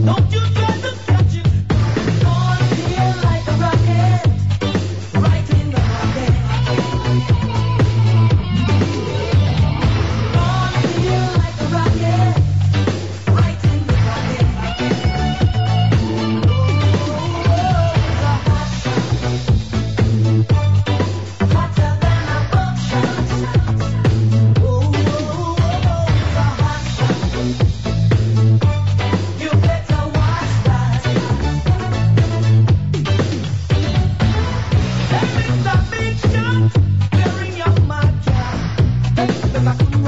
Don't you